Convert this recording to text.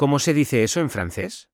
¿Cómo se dice eso en francés?